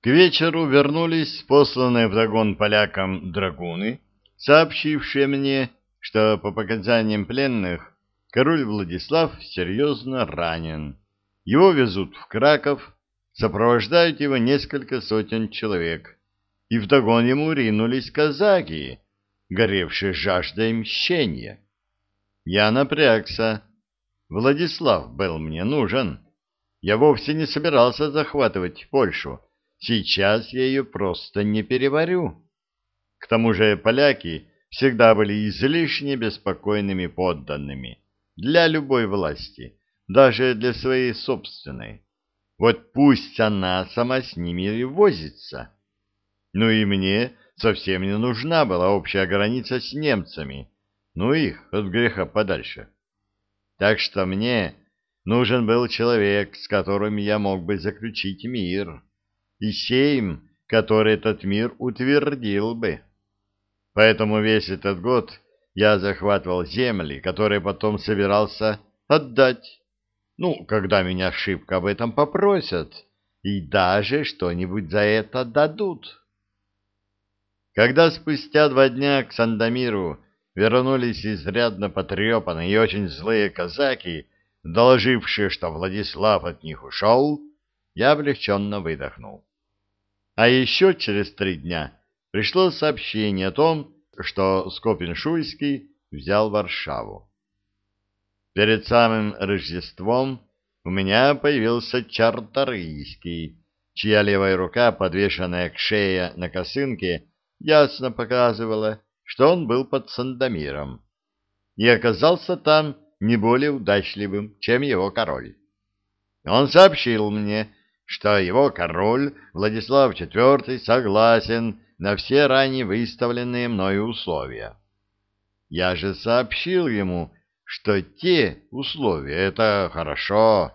К вечеру вернулись посланные вдогон полякам драгуны, сообщившие мне, что по показаниям пленных король Владислав серьезно ранен. Его везут в Краков, сопровождают его несколько сотен человек, и вдогон ему ринулись казаки, горевшие жаждой мщения. Я напрягся. Владислав был мне нужен. Я вовсе не собирался захватывать Польшу. Сейчас я ее просто не переварю. К тому же поляки всегда были излишне беспокойными подданными для любой власти, даже для своей собственной. Вот пусть она сама с ними и возится. Ну и мне совсем не нужна была общая граница с немцами, ну их от греха подальше. Так что мне нужен был человек, с которым я мог бы заключить мир, и сейм, который этот мир утвердил бы. Поэтому весь этот год я захватывал земли, которые потом собирался отдать. Ну, когда меня шибко об этом попросят, и даже что-нибудь за это дадут. Когда спустя два дня к Сандомиру вернулись изрядно потрепанные и очень злые казаки, доложившие, что Владислав от них ушел, я облегченно выдохнул. А еще через три дня пришло сообщение о том, что Скопин-Шуйский взял Варшаву. Перед самым Рождеством у меня появился Чарторийский, чья левая рука, подвешенная к шее на косынке, ясно показывала, что он был под Сандомиром и оказался там не более удачливым, чем его король. Он сообщил мне, что его король Владислав IV согласен на все ранее выставленные мною условия. Я же сообщил ему, что те условия — это хорошо,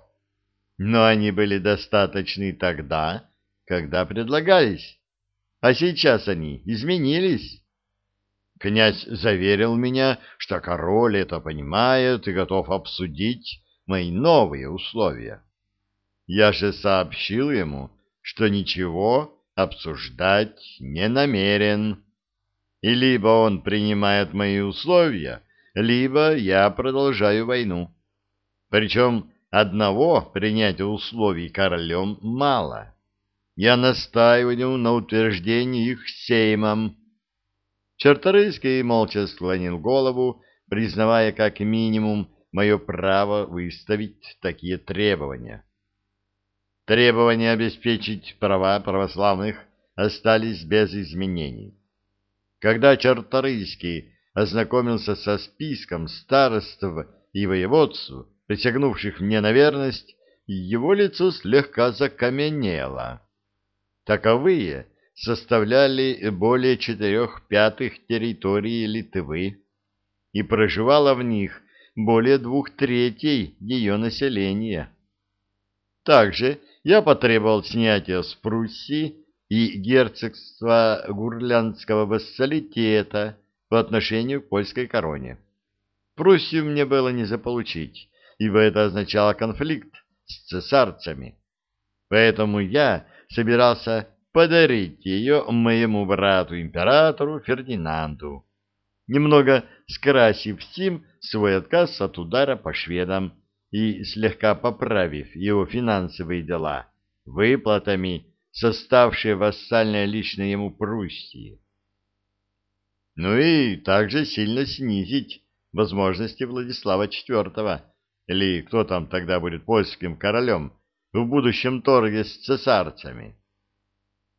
но они были достаточны тогда, когда предлагались, а сейчас они изменились. Князь заверил меня, что король это понимает и готов обсудить мои новые условия. Я же сообщил ему, что ничего обсуждать не намерен. И либо он принимает мои условия, либо я продолжаю войну. Причем одного принятия условий королем мало. Я настаиваю на утверждении их сеймом. Черторыйский молча склонил голову, признавая как минимум мое право выставить такие требования. Требования обеспечить права православных остались без изменений. Когда Черторыйский ознакомился со списком староств и воеводств, присягнувших мне на верность, его лицо слегка закаменело. Таковые составляли более четырех пятых территории Литвы, и проживало в них более двух третей ее населения. Также я потребовал снятия с Пруссии и герцогства гурлянского вассалитета по отношению к польской короне. Пруссию мне было не заполучить, ибо это означало конфликт с цесарцами. Поэтому я собирался подарить ее моему брату-императору Фердинанду, немного скрасив сим свой отказ от удара по шведам и слегка поправив его финансовые дела выплатами, составшие вассальное лично ему Пруссии. Ну и также сильно снизить возможности Владислава IV, или кто там тогда будет польским королем, в будущем торге с цесарцами.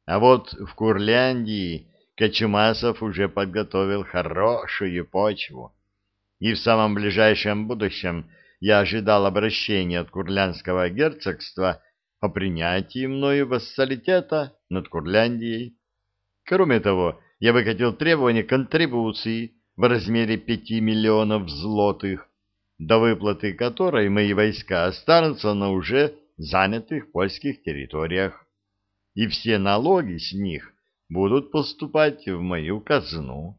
А вот в Курляндии Кочумасов уже подготовил хорошую почву, и в самом ближайшем будущем я ожидал обращения от Курлянского герцогства о принятии мною вассалитета над Курляндией. Кроме того, я выкатил требование контрибуции в размере пяти миллионов злотых, до выплаты которой мои войска останутся на уже занятых польских территориях, и все налоги с них будут поступать в мою казну.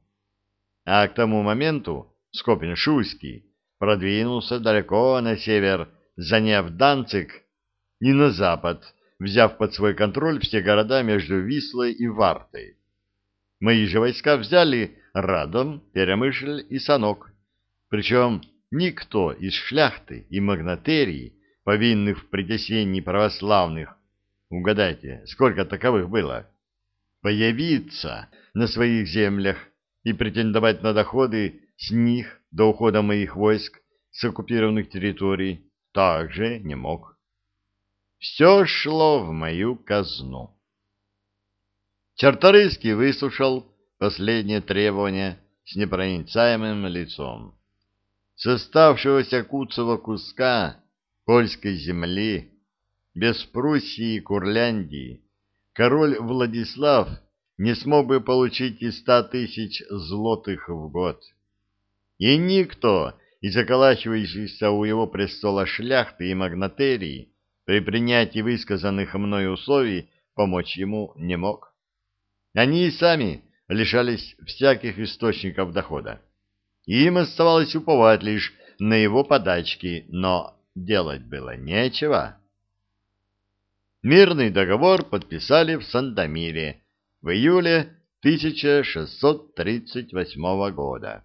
А к тому моменту Скопин-Шуйский продвинулся далеко на север, заняв Данцик, и на запад, взяв под свой контроль все города между Вислой и Вартой. Мои же войска взяли Радом, Перемышль и Санок. Причем никто из шляхты и магнатерии, повинных в притеснении православных, угадайте, сколько таковых было, появиться на своих землях и претендовать на доходы с них до ухода моих войск с оккупированных территорий также не мог. Все шло в мою казну. Чарторийский выслушал последнее требование с непроницаемым лицом. С оставшегося куцого куска польской земли, без Пруссии и Курляндии, король Владислав не смог бы получить и ста тысяч злотых в год. И никто из околачивающихся у его престола шляхты и магнатерии при принятии высказанных мною условий помочь ему не мог. Они и сами лишались всяких источников дохода. Им оставалось уповать лишь на его подачки, но делать было нечего. Мирный договор подписали в Сандомире в июле 1638 года.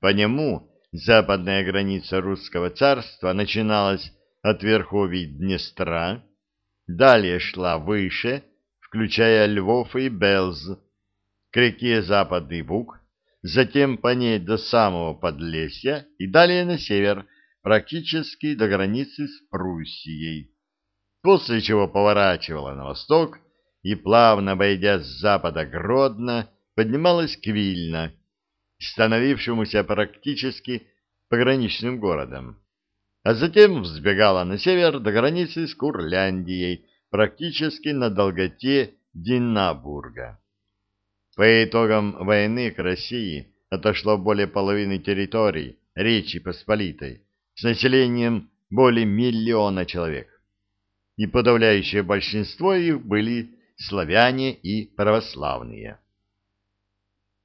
По нему западная граница русского царства начиналась от верховий Днестра, далее шла выше, включая Львов и Белз, к реке Западный Буг, затем по ней до самого Подлесья и далее на север, практически до границы с Пруссией после чего поворачивала на восток и, плавно обойдя с запада Гродно, поднималась к Вильно, становившемуся практически пограничным городом, а затем взбегала на север до границы с Курляндией, практически на долготе Динабурга. По итогам войны к России отошло более половины территорий Речи Посполитой с населением более миллиона человек и подавляющее большинство их были славяне и православные.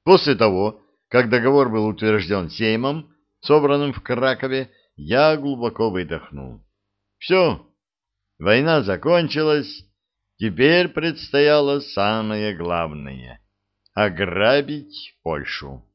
После того, как договор был утвержден Сеймом, собранным в Кракове, я глубоко выдохнул. Все, война закончилась, теперь предстояло самое главное — ограбить Польшу.